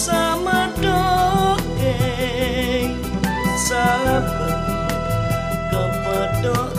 sama dongeng salam kepada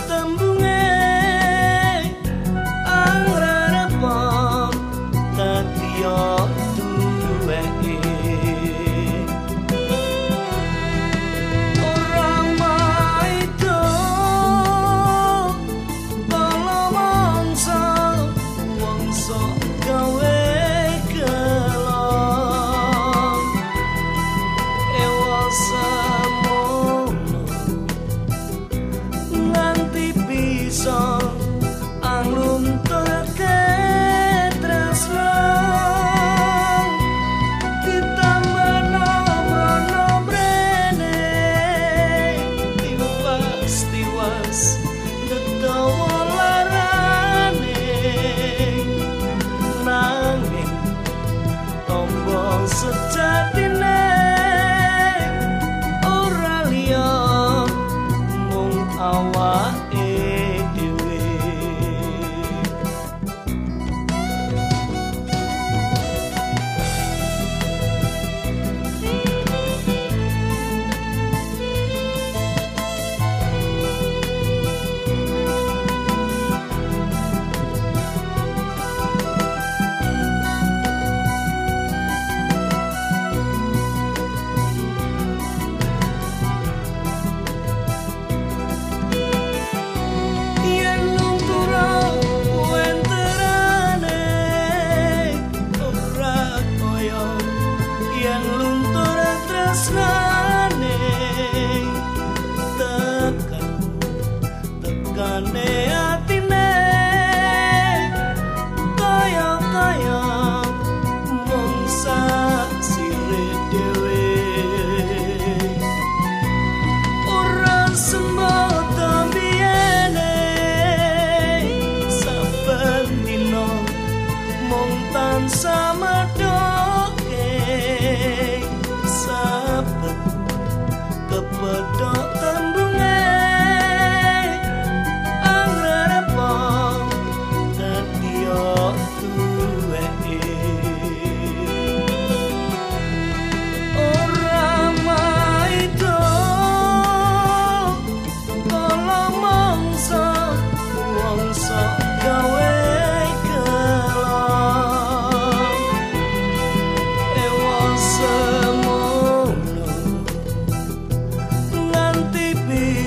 Tanea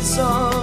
song.